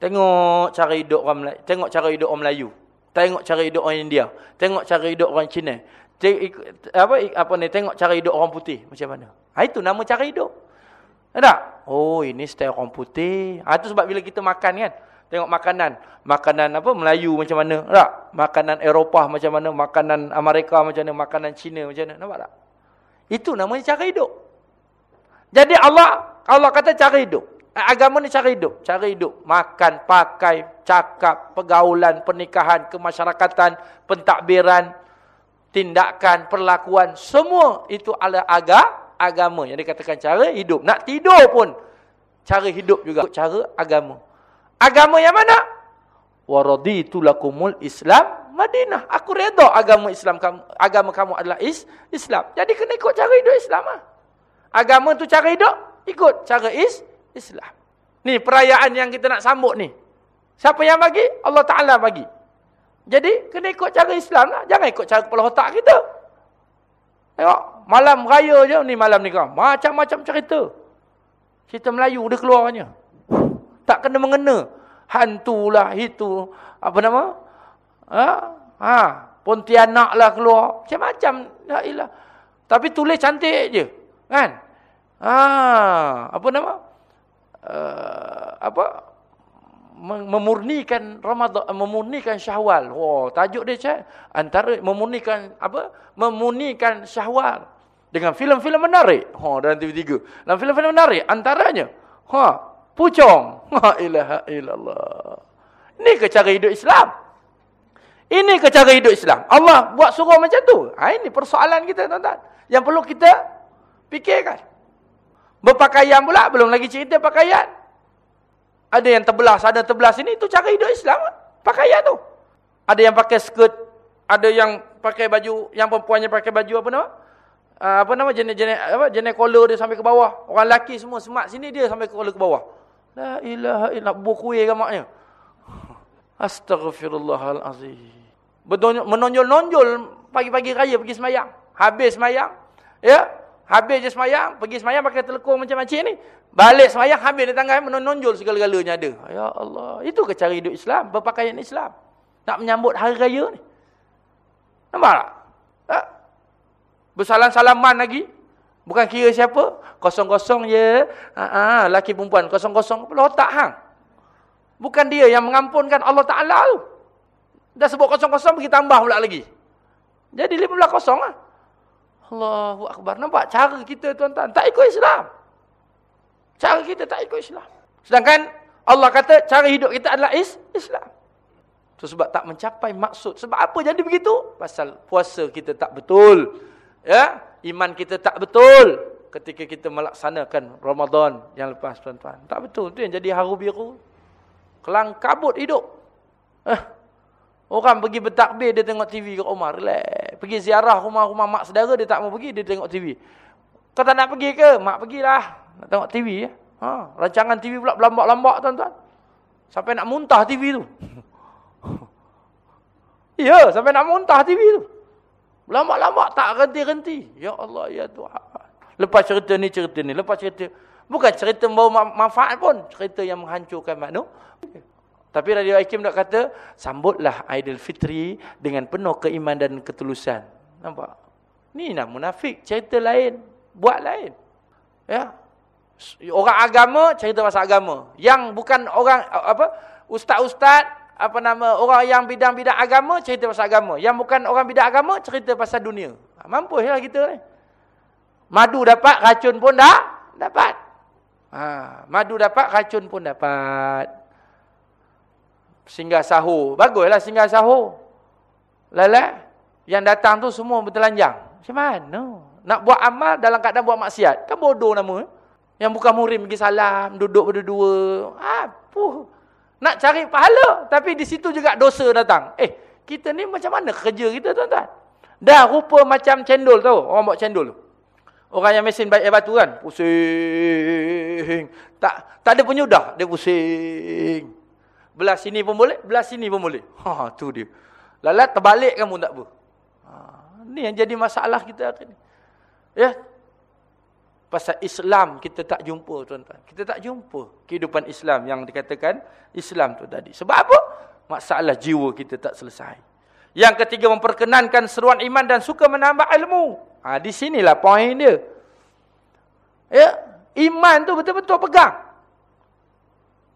[SPEAKER 1] Tengok cara hidup orang Melayu. Tengok cara hidup orang Melayu. Tengok cara hidup orang India. Tengok cara hidup orang Cina. Apa apa ni? Tengok cara hidup orang putih macam mana? Ha, itu nama cara hidup. Ada? Oh, ini style orang putih. Ha, itu sebab bila kita makan kan. Tengok makanan. Makanan apa? Melayu macam mana? Tak? Makanan Eropah macam mana? Makanan Amerika macam mana? Makanan Cina macam mana? Nampak tak? Itu namanya cara hidup. Jadi Allah Allah kata cara hidup. Agama ni cara hidup. Cara hidup. Makan, pakai, cakap, pergaulan, pernikahan, kemasyarakatan, pentadbiran, tindakan, perlakuan. Semua itu adalah aga, agama. Yang dikatakan cara hidup. Nak tidur pun. Cara hidup juga. Cara agama. Agama yang mana? Waraditu lakumul Islam Madinah. Aku redha agama Islam kamu, agama kamu adalah is, Islam. Jadi kena ikut cara hidup Islam ah. Agama tu cara hidup, ikut cara is, Islam. Ni perayaan yang kita nak sambut ni. Siapa yang bagi? Allah Taala bagi. Jadi kena ikut cara Islam lah. Jangan ikut cara kepala otak kita. Tengok, malam raya je ni malam ni kau. Macam-macam cerita. Cerita Melayu dia keluarnya. Tak kena mengena. Hantulah itu apa nama? Ha? Ha, Pontianak lah keluar. Macam-macam. Tapi tulis cantik je. Kan? Ha, apa nama? Uh, apa? memurnikan Ramadan memurnikan Syawal. Wah, tajuk dia cak antara memurnikan apa? Memurnikan Syawal dengan filem-filem menarik. Ha dalam TV3. Dalam filem-filem menarik antaranya ha pucong. Ha ilaha illallah. Ini ke cara hidup Islam? Ini ke cara hidup Islam? Allah buat suruh macam tu. Ha ini persoalan kita tuan-tuan. Yang perlu kita fikirkan. Berpakaian pula belum lagi cerita pakaian. Ada yang terbelas, ada terbelas ini itu cara hidup Islam. Pakaian tu. Ada yang pakai skirt, ada yang pakai baju, yang perempuannya pakai baju apa nama? Uh, apa nama jenis-jenis apa jenis collar dia sampai ke bawah. Orang lelaki semua semak sini dia sampai ke collar ke bawah. La ilaha illallah bukuih gamaknya. Astaghfirullahalazim. Menonjol-nonjol pagi-pagi raya pergi semayang. Habis semayang. Ya. Habis je semayang. Pergi semayang pakai telekung macam-macam ni. Balik semayang, habis dia tanggal, menonjol segala-galanya ada. Ya Allah. Itu ke cara hidup Islam? Berpakaian Islam. Nak menyambut hari raya ni. Nampak tak? tak? Bersalam-salaman lagi. Bukan kira siapa. Kosong-kosong je. Ha, ha, laki perempuan. Kosong-kosong. Kepala otak hang. Bukan dia yang mengampunkan Allah Ta'ala tu. Dah sebut kosong-kosong, pergi tambah pula lagi. Jadi 15 kosong lah. Allahu Akbar. Nampak cara kita tuan-tuan. Tak ikut Islam. Cara kita tak ikut Islam. Sedangkan Allah kata cara hidup kita adalah is Islam. Itu sebab tak mencapai maksud. Sebab apa jadi begitu? Pasal puasa kita tak betul. Ya, Iman kita tak betul. Ketika kita melaksanakan Ramadan yang lepas tuan-tuan. Tak betul. Itu yang jadi haru biru. Kelang kabut hidup. Eh. Orang pergi bertakbir dia tengok TV ke rumah. Relax. Pergi ziarah rumah-rumah mak saudara dia tak mau pergi dia tengok TV. Kau tak nak pergi ke? Mak pergilah. Nak tengok TV ya. Ha, rancangan TV pula berlambak-lambak tuan-tuan. Sampai nak muntah TV tu. *laughs* ya, sampai nak muntah TV tu. Berlambak-lambak tak henti-henti. Ya Allah, ya Tuhan. Lepas cerita ni, cerita ni. Lepas cerita. Bukan cerita membawa manfaat pun. Cerita yang menghancurkan makna. Tapi Radio Hakim nak kata, sambutlah Aidil Fitri dengan penuh keiman dan ketulusan. Nampak? Ni nak munafik. Cerita lain. Buat lain. Ya, Orang agama cerita pasal agama. Yang bukan orang apa ustaz-ustaz apa nama orang yang bidang-bidang agama cerita pasal agama. Yang bukan orang bidang agama cerita pasal dunia. Ha, Mampu lah kita ni. Madu dapat, racun pun dah dapat. Ha, madu dapat, racun pun dapat. Singgah sahur. Baguslah singgah sahur. Lala, yang datang tu semua bertelanjang. Macam mana? Nak buat amal dalam keadaan buat maksiat. Kan bodoh nama. Eh? Yang bukan murim pergi salam, duduk berdua. Apa? Nak cari pahala. Tapi di situ juga dosa datang. Eh, kita ni macam mana kerja kita tuan-tuan? Dah rupa macam cendol tau. Orang buat cendol tu. Orang yang mesin baik batu kan. Pusing. Tak tak ada penyudah. Dia pusing. Belah sini pun boleh. Belah sini pun boleh. *laughs* Ha, tu dia. Lalat terbalik pun tak apa. Ha, ni yang jadi masalah kita hari ni. Ya, Pasal Islam kita tak jumpa tuan-tuan. Kita tak jumpa kehidupan Islam yang dikatakan Islam tu tadi. Sebab apa? Masalah jiwa kita tak selesai. Yang ketiga memperkenankan seruan iman dan suka menambah ilmu. Ha, di sinilah poin dia. Ya, iman tu betul-betul pegang.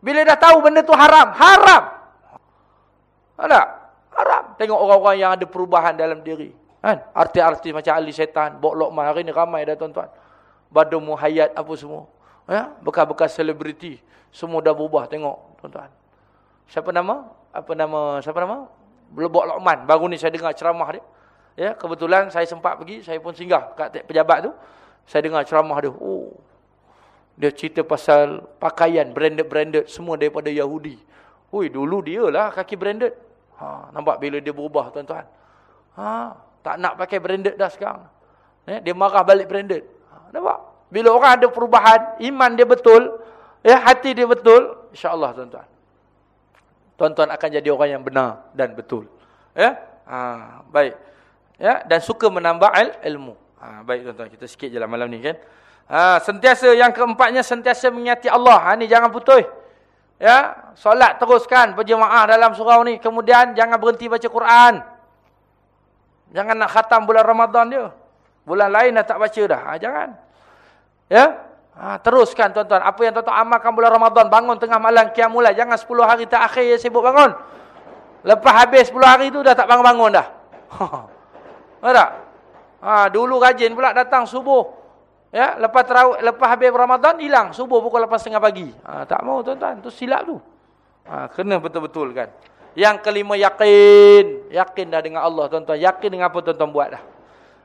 [SPEAKER 1] Bila dah tahu benda tu haram, haram. Ada? Haram. Tengok orang-orang yang ada perubahan dalam diri. Kan? Artis-artis macam Ali Setan, Bok Lokman hari ni ramai dah tuan-tuan. Badum Muhayyad apa semua. Ya, bekas-bekas selebriti semua dah berubah tengok tuan-tuan. Siapa nama? Apa nama? Siapa nama? Belebok Lokman. Baru ni saya dengar ceramah dia. Ya, kebetulan saya sempat pergi, saya pun singgah kat pejabat tu. Saya dengar ceramah dia. Oh. Dia cerita pasal pakaian branded-branded semua daripada Yahudi. Oi, dulu dia lah kaki branded. Ha, nampak bila dia berubah tuan-tuan. Ha, tak nak pakai branded dah sekarang. Eh, dia marah balik branded. Ha, nampak? Bila orang ada perubahan, iman dia betul, ya hati dia betul, insya-Allah tuan-tuan. Tuan-tuan akan jadi orang yang benar dan betul. Ya? Ha, baik. Ya, dan suka menambah ilmu. Ha, baik tuan-tuan, kita sikit jelah malam ni kan. Ha, sentiasa yang keempatnya sentiasa mengingati Allah. Ha ni jangan putus. Ya, solat teruskan berjemaah dalam surau ni. Kemudian jangan berhenti baca Quran. Jangan nak khatam bulan Ramadan dia. Bulan lain dah tak baca dah. Ha, jangan. Ya? Ha, teruskan tuan-tuan. Apa yang tuan-tuan amalkan bulan Ramadan. Bangun tengah malam kiamulai. Jangan 10 hari terakhir ya sibuk bangun. Lepas habis 10 hari tu dah tak bangun-bangun dah. *laughs* Ha, tak? Ha, dulu rajin pula datang subuh. Ya, lepas terawih, lepas habis Ramadan hilang subuh pukul 8.30 pagi. Ha, tak mau tuan-tuan, tu silap tu. Ha, kena betul-betul kan. Yang kelima yakin. Yakin dah dengan Allah tuan-tuan. Yakin dengan apa tuan-tuan buat dah.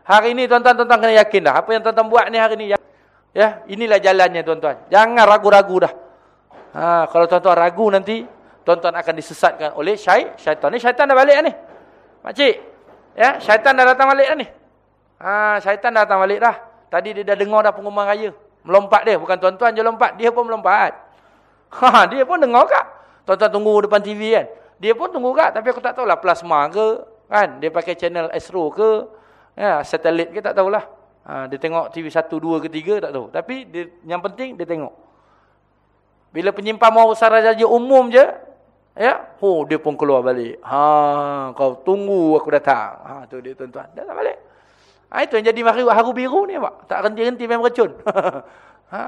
[SPEAKER 1] Hari ini tuan-tuan tuan-tuan kena yakin dah. Apa yang tuan-tuan buat ni hari ni Ya, inilah jalannya tuan-tuan. Jangan ragu-ragu dah. Ha, kalau tuan-tuan ragu nanti tuan-tuan akan disesatkan oleh syai syaitan. Ni syaitan dah balik dah ni. Mak cik. Ya, syaitan dah datang balik dah ni. Ha, syaitan dah datang balik dah. Tadi dia dah dengar dah pengumuman raya. Melompat dia, bukan tuan-tuan je lompat, dia pun melompat. Ha, dia pun dengar kak. Tuan-tuan tunggu depan TV kan. Dia pun tunggu kak, tapi aku tak tahulah plasma ke, kan? Dia pakai channel Astro ke, ya, satelit ke tak tahulah. Ha, dia tengok TV 1, 2 ke 3 tak tahu. Tapi dia, yang penting dia tengok. Bila penyimpan mahu sarajaja umum je, ya, oh dia pun keluar balik. Ha, kau tunggu aku datang. Ha, tu dia tuan-tuan. Datang balik. Ha, itu yang jadi mari haru biru ni, Pak. Tak henti-henti main beracun. *laughs* ha.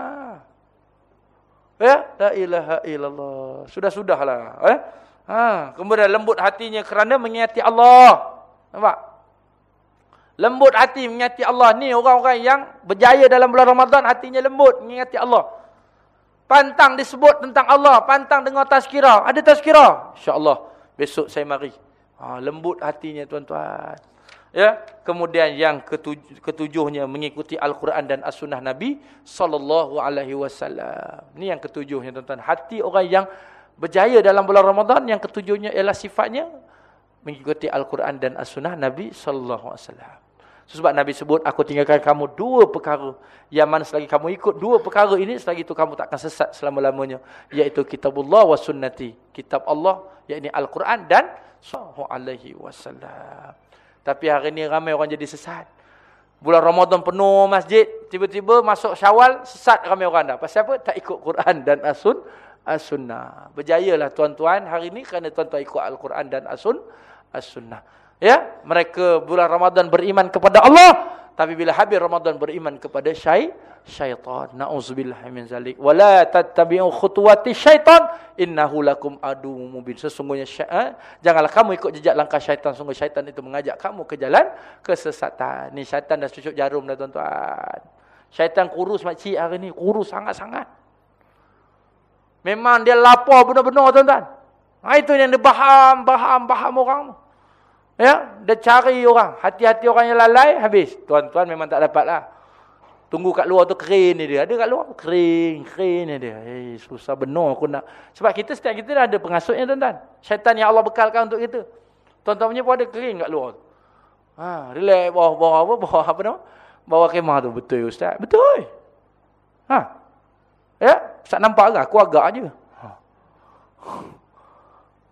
[SPEAKER 1] Ya, la ilaha illallah. Sudah-sudahlah, eh. Ha, kemudian lembut hatinya kerana mengingati Allah. Nampak? Lembut hati mengingati Allah. Ni orang-orang yang berjaya dalam bulan Ramadan. Hatinya lembut mengingati Allah. Pantang disebut tentang Allah. Pantang dengar tazkirah. Ada tazkirah. InsyaAllah. Besok saya mari. Ha, lembut hatinya tuan-tuan. Ya, kemudian yang ketujuh, ketujuhnya mengikuti Al-Quran dan As-Sunnah Nabi sallallahu alaihi wasallam. Ini yang ketujuhnya tuan-tuan. Hati orang yang berjaya dalam bulan Ramadan yang ketujuhnya ialah sifatnya mengikuti Al-Quran dan As-Sunnah Nabi sallallahu alaihi wasallam. Sebab Nabi sebut, aku tinggalkan kamu dua perkara. Yang mana selagi kamu ikut dua perkara ini, selagi itu kamu takkan sesat selama-lamanya. Iaitu kitabullah wa sunnati. Kitab Allah, iaitu Al-Quran dan sallallahu alaihi wasallam. Tapi hari ini ramai orang jadi sesat. Bulan Ramadan penuh masjid. Tiba-tiba masuk syawal, sesat ramai orang dah. Pasal apa? Tak ikut Quran dan As-Sun. As-Sunnah. Berjayalah tuan-tuan hari ini kerana tuan-tuan ikut Al-Quran dan As-Sun. As-Sunnah. Ya, mereka bulan Ramadan beriman kepada Allah, tapi bila habis Ramadan beriman kepada syai syaitan. Nauzubillah min zalik. Wala tattabi'u khutuwati syaitan innahu lakum adu mubin. Sesungguhnya syaitan, janganlah kamu ikut jejak langkah syaitan. Sungguh syaitan itu mengajak kamu ke jalan kesesatan. Ni syaitan dah cucuk jarum dah tuan-tuan. Syaitan kurus makcik hari ni, kurus sangat-sangat. Memang dia lapar benar-benar tuan-tuan. Ha, itu yang dia baham, baham, baham orang. Ya, dia cari orang. Hati-hati orang yang lalai, habis. Tuan-tuan memang tak dapat lah. Tunggu kat luar tu kering ni dia. Ada kat luar, kering, kering ni dia. Eh, susah benar aku nak. Sebab kita setiap kita dah ada pengasutnya tuan-tuan. Syaitan yang Allah bekalkan untuk kita. Tuan-tuan punya pun ada kering kat luar tu. Ha, relax bawah, bawah apa, bawah apa nama? Bawah kemah tu. Betul Ustaz? Betul. Ha. Ya, Ustaz nampak ke? Aku agak je. Ha.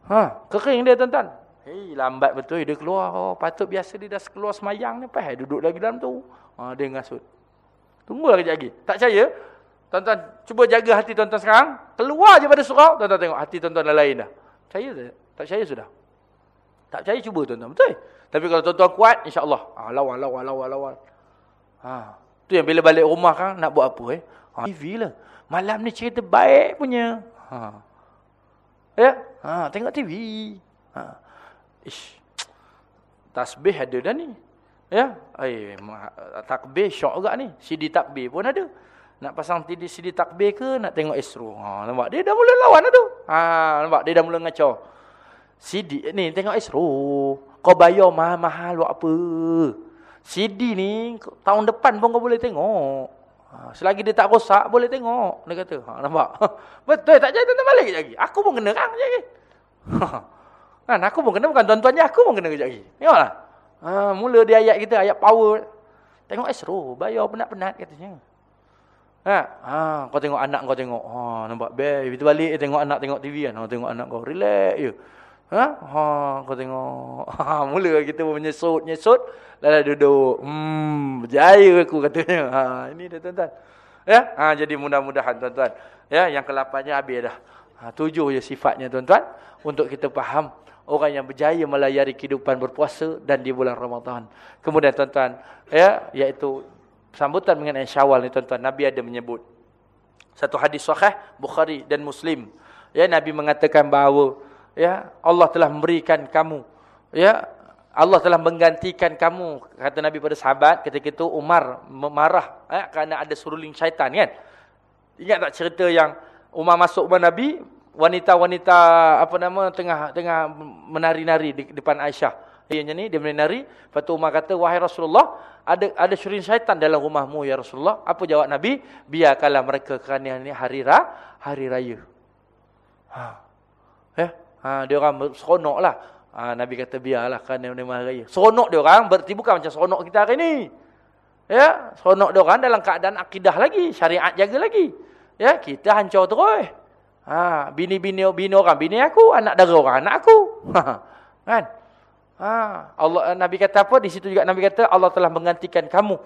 [SPEAKER 1] Ha, kering dia tuan-tuan. Hei, lambat betul dia keluar. Oh, patut biasa dia dah keluar semayang ni. Apa duduk lagi dalam tu? Ha, dia ngasut. Tunggulah kejap lagi. Tak percaya? Tuan-tuan, cuba jaga hati tuan-tuan sekarang. Keluar je pada surau. Tuan-tuan tengok hati tuan-tuan dah lain dah. Percaya tak? Tak percaya sudah? Tak percaya cuba tuan-tuan. Betul? Tapi kalau tuan-tuan kuat, insyaAllah. Ha, lawan, lawan, lawan, lawan. Ha, tu yang bila balik rumah kan, nak buat apa eh? Ha, TV lah. Malam ni cerita baik punya. Ha. Ya? Ha, tengok TV. Ha. Ish. Tasbih ada dah ni. Ya. Ai takbir syok juga ni. CD takbir pun ada. Nak pasang CD, CD takbir ke nak tengok Astro. Ha nampak dia dah mula lawan dah tu. Ha nampak dia dah mula ngacau. CD ni tengok Astro. Kau bayar mahal-mahal buat apa? CD ni tahun depan pun kau boleh tengok. Ha, selagi dia tak rosak boleh tengok. Dia kata. Ha nampak. *laughs* Betul tak jadi tentang balik lagi. Aku pun kena kan lagi. *laughs* Kan aku pun kena bukan tuan-tuannya aku pun kena kejap lagi. Tengoklah. Ha, mula dia ayat kita ayat power. Tengok eh seru, bayar penat-penat katanya. Ha, ha, kau tengok anak kau tengok. Ha, nampak best. Itu balik tengok anak tengok TV kan. Ha, tengok anak kau relax je. Ha, ha, kau tengok. *laughs* Ha, mula kita pun menyesut, nyesut. Lalu duduk. Hmm, berjaya aku katanya. Ha, ini dia tuan-tuan. Ya, ha, jadi mudah-mudahan tuan-tuan. Ya, yang ke-8 habis dah. Ha, tujuh je sifatnya tuan-tuan untuk kita faham orang yang berjaya melayari kehidupan berpuasa dan di bulan Ramadan. Kemudian tuan-tuan, ya, iaitu sambutan mengenai Syawal ni tuan-tuan, Nabi ada menyebut satu hadis sahih Bukhari dan Muslim. Ya, Nabi mengatakan bahawa ya, Allah telah memberikan kamu ya, Allah telah menggantikan kamu kata Nabi pada sahabat ketika itu Umar marah ya, kerana ada suruling syaitan kan. Ingat tak cerita yang Umar masuk rumah Nabi, wanita-wanita apa nama tengah tengah menari-nari di depan Aisyah. Dia ni dia menari, lepas tu Umar kata, "Wahai Rasulullah, ada ada syurin syaitan dalam rumahmu ya Rasulullah." Apa jawab Nabi? "Biarkanlah mereka kerana ini hari ra, hari raya." Ha. Eh, ha dia orang seronoklah. Ha, Nabi kata biarlah kerana ini hari raya. Seronok dia orang berarti bukan macam seronok kita hari ni. Ya, seronok dia orang dalam keadaan akidah lagi, syariat jaga lagi. Ya, kita hancur terus. Ha, bini-bini bini orang, bini aku, anak dara orang, anak aku. kan? Ha, Allah Nabi kata apa? Di situ juga Nabi kata Allah telah menggantikan kamu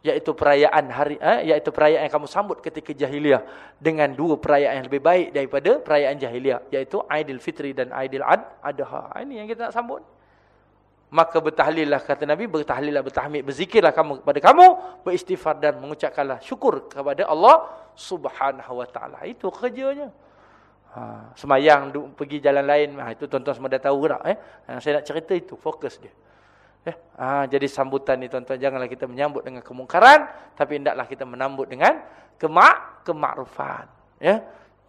[SPEAKER 1] iaitu perayaan hari eh, iaitu perayaan yang kamu sambut ketika jahiliah dengan dua perayaan yang lebih baik daripada perayaan jahiliah iaitu Aidil Fitri dan Aidil Ad Adha. Ini yang kita nak sambut. Maka bertahlillah kata Nabi, bertahlillah, bertahmid, berzikirlah kamu kepada kamu, beristighfar dan mengucapkanlah syukur kepada Allah Subhanahu wa taala. Itu kerjanya. Ha, semayang pergi jalan lain, ha, itu tuan-tuan semua dah tahu tak eh? Ha, saya nak cerita itu, fokus dia. Eh? Ha, jadi sambutan ni tuan-tuan janganlah kita menyambut dengan kemungkaran, tapi hendaklah kita menambut dengan kemak kemakrufan. Ya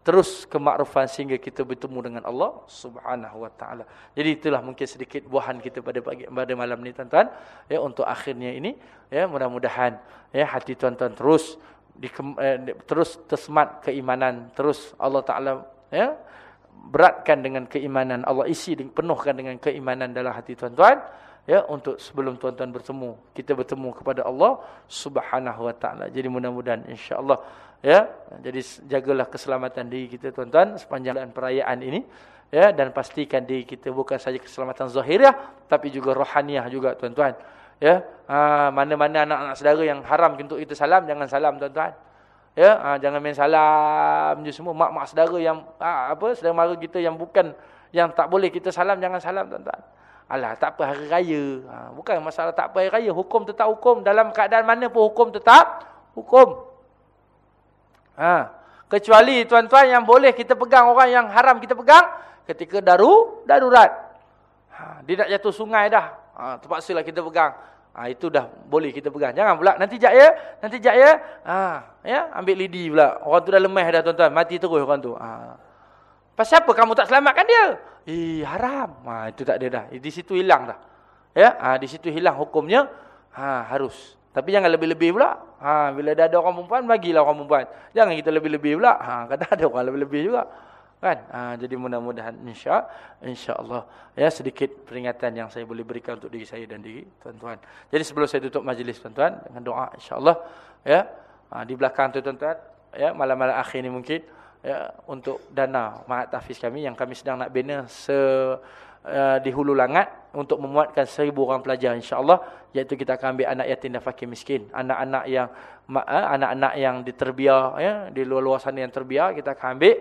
[SPEAKER 1] terus kemakrufan sehingga kita bertemu dengan Allah Subhanahu wa taala. Jadi itulah mungkin sedikit buahan kita pada pagi pada malam ni tuan-tuan ya untuk akhirnya ini ya mudah-mudahan ya hati tuan-tuan terus di, eh, terus tersemat keimanan terus Allah taala ya? Beratkan dengan keimanan. Allah isi penuhkan dengan keimanan dalam hati tuan-tuan. Ya? Untuk sebelum tuan-tuan bertemu kita bertemu kepada Allah Subhanahu wa taala. Jadi mudah-mudahan insya-Allah ya? Jadi jagalah keselamatan diri kita tuan-tuan sepanjang perayaan ini. Ya? Dan pastikan diri kita bukan saja keselamatan zahiriah tapi juga rohaniah juga tuan-tuan. Ya? Ha, mana-mana anak-anak saudara yang haram untuk kita salam jangan salam tuan-tuan ya ha, jangan main salam je semua mak-mak saudara yang ha, apa saudara mara kita yang bukan yang tak boleh kita salam jangan salam tuan-tuan Alah, tak apa hari raya. Ha, bukan masalah tak apa hari raya. Hukum tetap hukum. Dalam keadaan mana pun hukum tetap hukum. Ha. Kecuali tuan-tuan yang boleh kita pegang orang yang haram kita pegang ketika daru darurat. Ha. dia nak jatuh sungai dah. Ha, terpaksalah kita pegang. Ha, itu dah boleh kita pegang. Jangan pula nanti jap ya, nanti jap ya. Ha, ya, ambil lidi pula. Orang tu dah lemah dah tuan-tuan, mati terus orang tu. Ha. Pasal apa kamu tak selamatkan dia? Eh, haram. Ha, itu tak ada dah. Di situ hilang dah. Ya, ha, di situ hilang hukumnya. Ha, harus. Tapi jangan lebih-lebih pula. Ha, bila dah ada orang perempuan, bagilah orang perempuan. Jangan kita lebih-lebih pula. Ha, kadang ada orang lebih-lebih juga. Kan? Ha, jadi mudah-mudahan insya insya-Allah ya sedikit peringatan yang saya boleh berikan untuk diri saya dan diri tuan-tuan. Jadi sebelum saya tutup majlis tuan-tuan dengan doa insya-Allah ya. Ha, di belakang tu tuan-tuan ya malam-malam akhir ni mungkin ya untuk dana mahat tahfiz kami yang kami sedang nak bina se uh, di hulu langat untuk memuatkan seribu orang pelajar insya-Allah iaitu kita akan ambil anak yatim dan fakir miskin anak-anak yang eh, anak-anak yang diterbiar ya di luar-luar sana yang terbiar kita akan ambil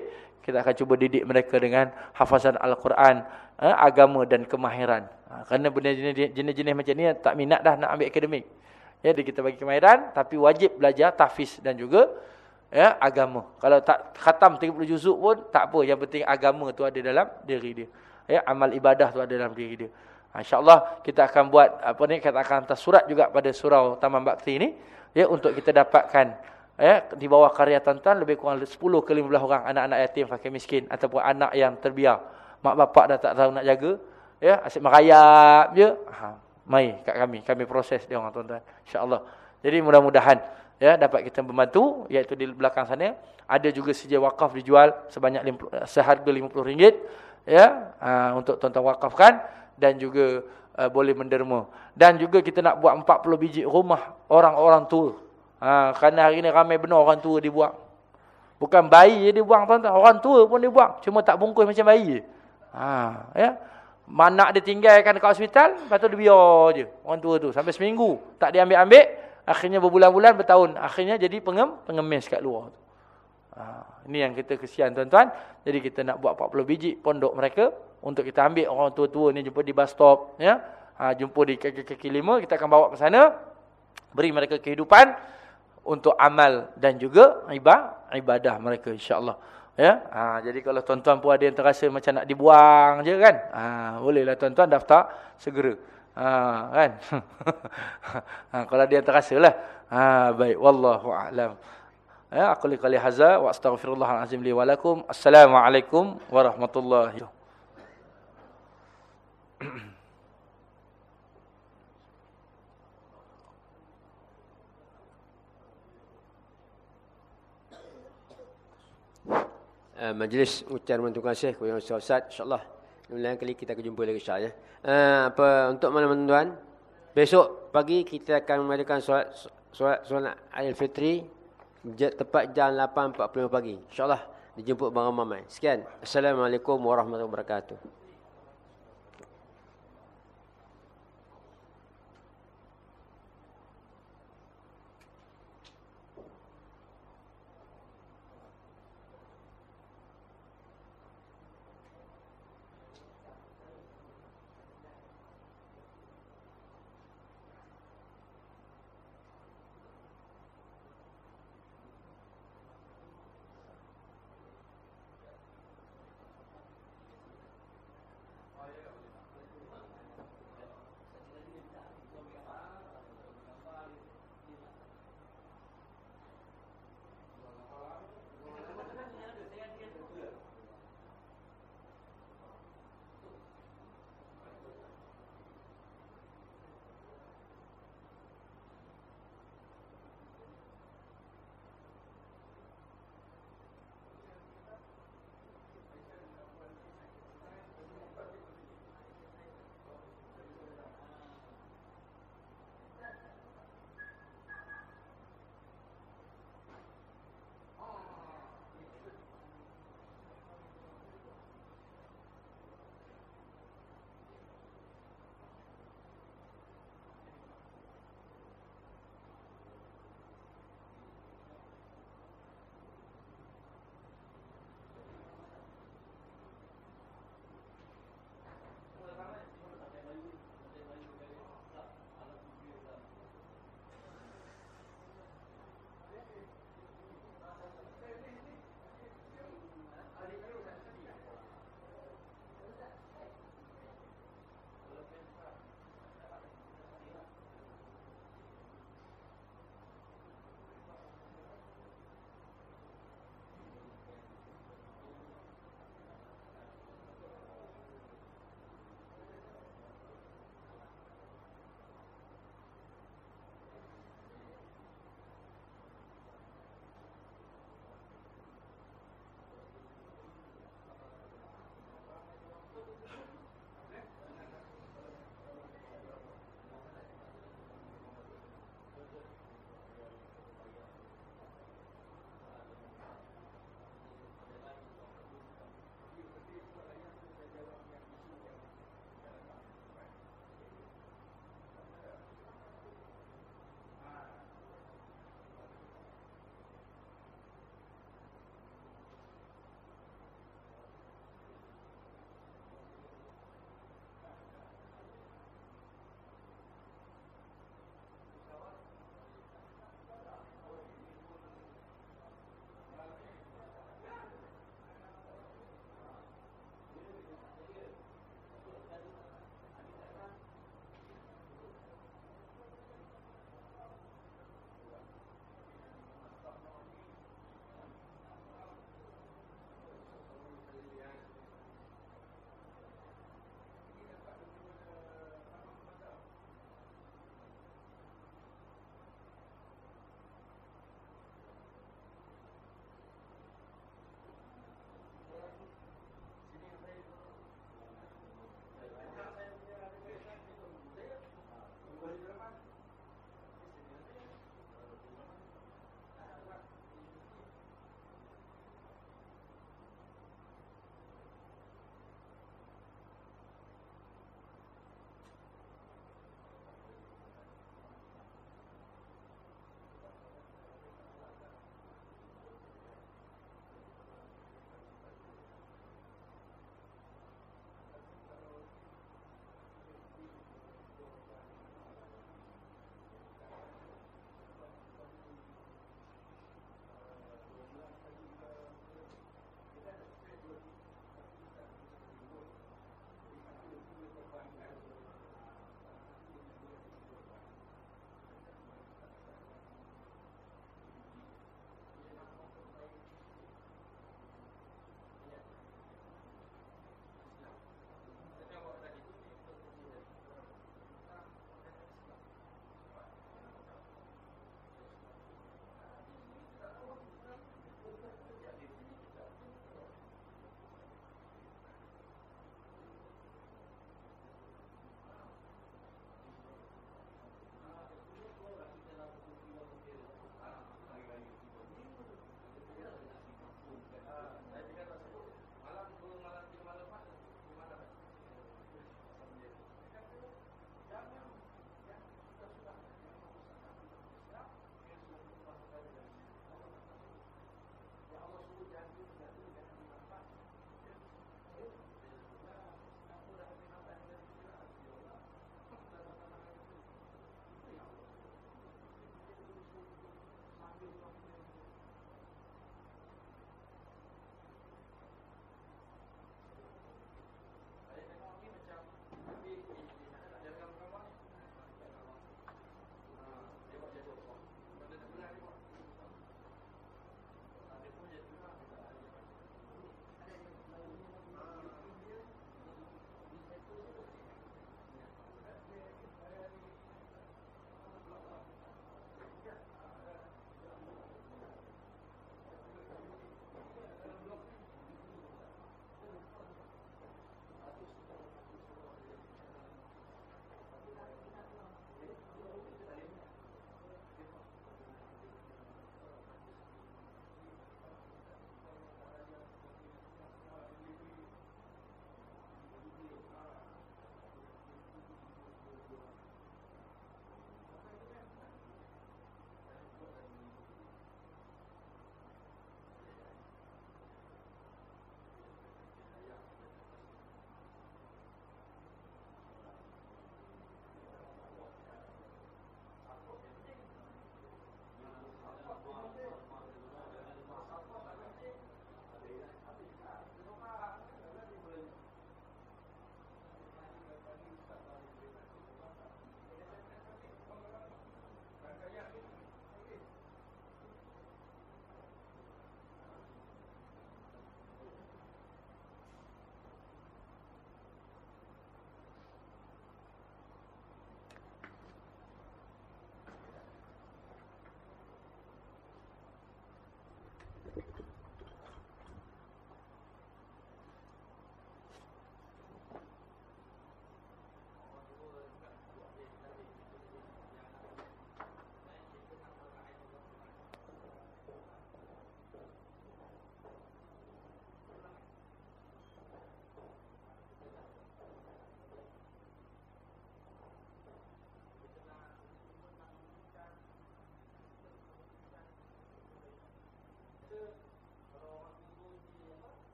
[SPEAKER 1] kita akan cuba didik mereka dengan hafazan al-Quran eh, agama dan kemahiran. Ha, kerana benda jenis-jenis macam ni tak minat dah nak ambil akademik. Ya jadi kita bagi kemahiran tapi wajib belajar tahfiz dan juga ya agama. Kalau tak khatam 30 juzuk pun tak apa. Yang penting agama tu ada dalam diri dia. Ya amal ibadah tu ada dalam diri dia. Ha, insyaallah kita akan buat apa ni kita akan hantar surat juga pada surau taman bakti ini ya untuk kita dapatkan ya di bawah karya tuan-tuan lebih kurang 10 ke 15 orang anak-anak yatim fakir miskin ataupun anak yang terbiar. Mak bapak dah tak tahu nak jaga ya asyik merayap je. Ha mai kat kami kami proses dia orang tuan-tuan. Insyaallah. Jadi mudah-mudahan ya dapat kita membantu iaitu di belakang sana. Ada juga sedia wakaf dijual sebanyak 50, seharga RM50 ya ha, untuk tuan-tuan wakafkan. Dan juga uh, boleh menderma. Dan juga kita nak buat 40 biji rumah orang-orang tua ha, kerana hari ini ramai benar orang tua dibuang. Bukan bayi je dibuang tuan-tuan. Orang tua pun dibuang. Cuma tak bungkus macam bayi ha, ya? Mana dia tinggalkan dekat hospital, lepas tu dia biar je. Orang tua tu. Sampai seminggu tak diambil-ambil, akhirnya berbulan-bulan bertahun, akhirnya jadi pengem pengemis kat luar. Ha, ini yang kita kesian tuan-tuan. Jadi kita nak buat 40 biji pondok mereka untuk kita ambil. Orang tua-tua ni jumpa di bus stop ya. Ha, jumpa di kaki-kaki lima kita akan bawa ke sana. Beri mereka kehidupan untuk amal dan juga ibadah mereka insya-Allah. Ya, ha, jadi kalau tuan-tuan pun ada yang terasa macam nak dibuang je kan, ha, bolehlah tuan-tuan daftar segera. Ha, kan? *laughs* ha, kalau dia terasa lah. Ha, baik, wallahu a'lam. Ya, aku lihat haza wa astaghfirullahalazim li walakum. Assalamualaikum warahmatullahi wabarakatuh.
[SPEAKER 2] Uh, majlis ucapan terima kasih kepada Ustaz Ustaz. Insyaallah lain kali kita akan jumpa lagi insya-Allah uh, apa untuk mana-mana tuan besok pagi kita akan mengadakan solat solat solat Aidilfitri tepat jam 8.45 pagi. Insyaallah dijemput bang ramai sekian. Assalamualaikum warahmatullahi wabarakatuh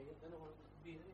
[SPEAKER 3] Saya kan orang takbir ni.